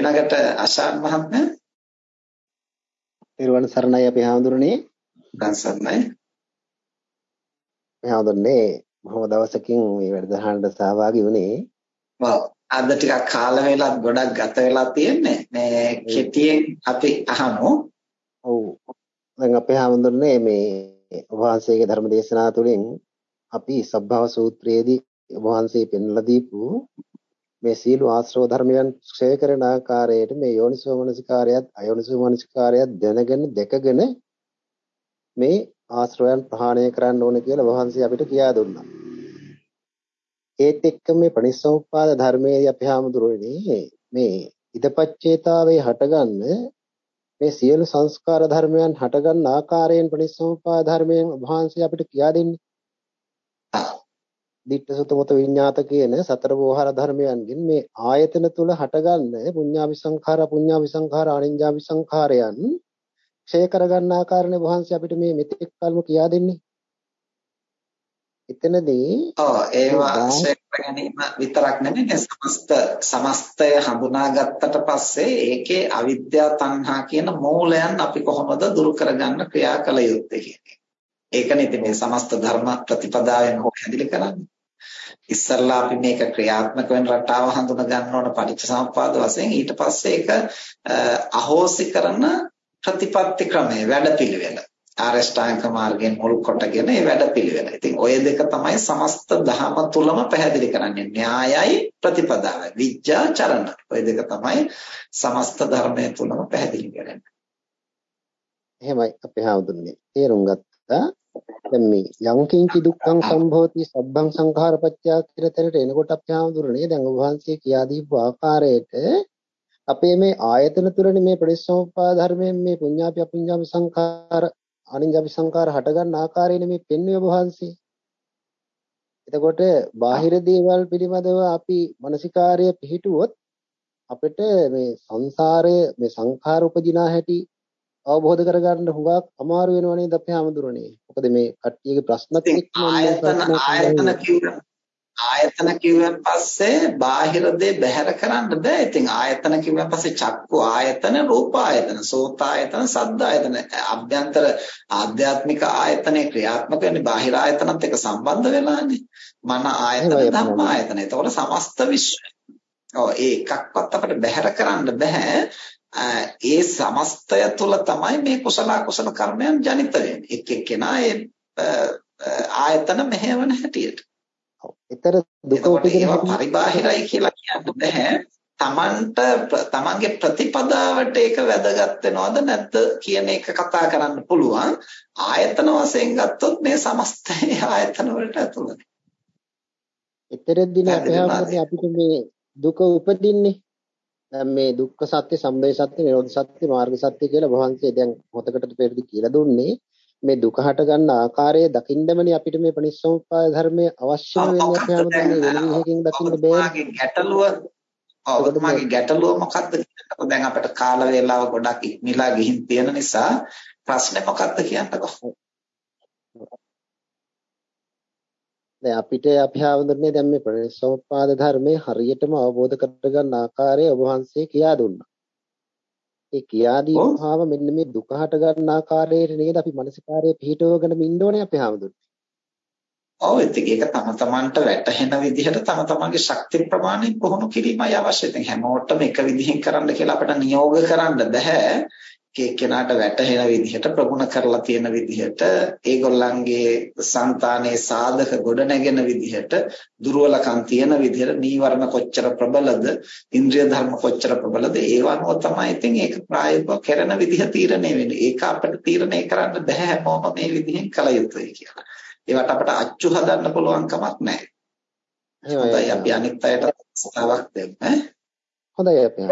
ඊළඟට අශාන් මහත්මයා නිර්වණ සරණයි අපි හාමුදුරනේ. ගන්සන්නයි. මේ හාමුදුරනේ බොහොම දවසකින් මේ වැඩසටහනට සහභාගී වුණේ. ඔව් අද ටිකක් කාල වේලාත් ගොඩක් ගත වෙලා තියෙන්නේ. මේ කෙටියෙන් අපි අහමු. ඔව්. දැන් අපේ හාමුදුරනේ මේ වහන්සේගේ ධර්ම දේශනා තුළින් අපි සබ්භව සූත්‍රයේදී වහන්සේ පෙන්ලා දීපු මේ සීල ආශ්‍රව ධර්මයන් ක්ෂය කරන ආකාරයට මේ යෝනිසෝ මනසිකාරයත් අයෝනිසෝ මනසිකාරයත් දැනගෙන දැකගෙන මේ ආශ්‍රවයන් ප්‍රහාණය කරන්න ඕන කියලා වහන්සේ අපිට කියා දුන්නා. ඒත් එක්ක මේ පටිච්චසමුප්පාද ධර්මයේ අපි හාමුදුරුවනේ මේ ඉදපච්චේතාවේ හටගන්න මේ සියලු සංස්කාර ධර්මයන් හටගන්න ආකාරයෙන් පටිච්චසමුප්පාද ධර්මයෙන් වහන්සේ අපිට කියා දෙන්නේ. දිට්ඨ සුත මොත විඤ්ඤාත කියන සතර වෝහාර ධර්මයන්ගෙන් මේ ආයතන තුල හටගන්න පුඤ්ඤාවි සංඛාර පුඤ්ඤාවි සංඛාර අනිඤ්ඤාවි සංඛාරයන් ක්ෂය කරගන්න ආකාරනේ වහන්සේ අපිට මේ මෙතෙක් කල්ම කියා දෙන්නේ. එතනදී ඔව් ඒවා ක්ෂය ගැනීම විතරක් නෙමෙයි සමස්ත සමස්තය හඳුනාගත්තට පස්සේ ඒකේ අවිද්‍යා තණ්හා කියන මූලයන් අපි කොහොමද දුරු කරගන්න ක්‍රියා කළ යුත්තේ කියන එක. ඒකනේ ඉතින් මේ සමස්ත ධර්ම ප්‍රතිපදාවෙන් හො හැදිලි කරන්නේ. ඉස්සල්ලා අපි මේක ක්‍රියාත්මක වෙන රටාව හඳුනා ගන්න ඕන පටිච්චසමුප්පාද වශයෙන් ඊට පස්සේ ඒක අහෝසි කරන ප්‍රතිපත්ති ක්‍රමය වැඩපිළිවෙල. ආරෂ්ඨාංග මාර්ගයෙන් මුල් කොටගෙන මේ වැඩපිළිවෙල. ඉතින් ඔය දෙක තමයි සමස්ත ධහම තුලම පැහැදිලි කරන්නේ. න්‍යායයි ප්‍රතිපදාවයි. විජ්ජා චරණ. ඔය දෙක තමයි සමස්ත ධර්මය තුලම පැහැදිලි කරන්නේ. එහෙමයි අපේ හඳුන්නේ. තේරුම් ගත්තා. දැන් මේ යංකින්චි දුක්ඛං සම්භවති සබ්බං සංඛාරපච්චය කියන තැනට එනකොට අපි හාමුදුරනේ දැන් ඔබ වහන්සේ කියා දීපු ආකාරයට අපේ මේ ආයතන තුරනේ මේ පරිසම්පාද ධර්මයෙන් මේ පුඤ්ඤාපි අපුඤ්ඤාපි සංඛාර අනිඤ්ඤාපි සංඛාර හටගන්න ආකාරයෙන් මේ පෙන්වුවේ ඔබ වහන්සේ. එතකොට බාහිර දේවල් පිළිබඳව අපි මානසිකාර්ය පිහිටුවොත් අපිට මේ සංසාරය මේ සංඛාර උපදිනා හැටි අවබෝධ කරගන්න හුඟක් අමාරු වෙනව නේද අපේ හැමදුරනේ. මොකද මේ කට්ටියගේ ප්‍රශ්නත් එක්ක ආයතන ආයතන කිව්වම ආයතන කිව්වන් පස්සේ බාහිර දේ බැහැර කරන්න බෑ. ඉතින් ආයතන කිව්වන් පස්සේ චක්කු ආයතන, රූප ආයතන, සෝත ආයතන, සද්ද ආයතන, අභ්‍යන්තර ආධ්‍යාත්මික ආයතනේ ක්‍රියාත්මක වෙන්නේ බාහිර ආයතනත් එක්ක සම්බන්ධ වෙලානේ. මන ආයතන, ධම්ම ආයතන. ඒතකොට සමස්ත විශ්වය. ඔව් ඒ එකක්වත් අපිට බැහැර කරන්න බෑ. ඒ සමස්තය තුළ තමයි මේ කුසල කුසල කර්මයන් ජනිත වෙන්නේ. එක් එක්කෙනා ඒ ආයතන මෙහෙවන හැටියට. ඔව්. ඊතර දුක උපදින පරිබාහිරයි කියලා කියන්න බෑ. තමන්ට තමන්ගේ ප්‍රතිපදාවට ඒක වැදගත් වෙනවද නැද්ද කියන එක කතා කරන්න පුළුවන්. ආයතන වශයෙන් ගත්තොත් මේ සමස්තය ආයතන වලට ඇතුළත්. ඊතරෙද්දී අපිට මේ දුක උපදින්නේ දැන් මේ දුක්ඛ සත්‍ය, සමුදය සත්‍ය, නිරෝධ සත්‍ය, මාර්ග සත්‍ය කියලා වහන්සේ දැන් මොතකට පෙරදි කියලා දුන්නේ. මේ දුක හට ගන්න ආකාරය දකින්නමනේ අපිට මේ පනිස්සෝපාය ධර්මයේ අවශ්‍ය වෙන්නේ හැමදේම වෙන විදිහකින් දකින්න බෑ. ගැටලුව ඔබතුමාගේ ගැටලුව මොකක්ද කියන්නකො දැන් අපිට කාල වේලාව ගොඩක් ඉක්මලා ගිහින් තියෙන නිසා ප්‍රශ්නේ මොකක්ද කියන්නකො. දැන් අපිට අපි හාමුදුරනේ දැන් මේ ප්‍රණිසෝපාද ධර්මයේ හරියටම අවබෝධ කරගන්න ආකාරය ඔබ වහන්සේ කියා දුන්නා. ඒ කියා දීපුවාම මෙන්න මේ දුක හට ගන්න ආකාරයට නේද අපි මානසිකාරයේ පිහිටවගෙන ඉන්න ඕනේ අපි හාමුදුරනේ. ඔව් ඒක තම තමන්ට වැටහෙන විදිහට තම තමන්ගේ ශක්ති ප්‍රමාණය පුහුණු කිරීමයි අවශ්‍ය. ඉතින් හැමෝටම එක විදිහෙන් කරන්න කියලා අපිට නියෝග කරන්න බෑ. කෙනාට වැටහෙන විදිහට ප්‍රගුණ කරලා තියෙන විදිහට ඒගොල්ලන්ගේ సంతානයේ සාධක ගොඩ නැගෙන විදිහට දුර්වලකම් තියෙන විදිහට නීවරණ කොච්චර ප්‍රබලද ඉන්ද්‍රිය ධර්ම කොච්චර ප්‍රබලද ඒවන්ව තමයි ඉතින් ඒක ප්‍රායෝගිකව කරන විදිහ තීරණය වෙන්නේ. ඒක අපිට තීරණය කරන්න බෑ හැමෝම මේ විදිහෙන් කළ යුතුයි කියලා. ඒවට අපිට අච්චු හදන්න පුළුවන් කමක් නැහැ හොඳයි අපි අනිත් අයට ස්ථාවක් දෙන්න හොඳයි අපි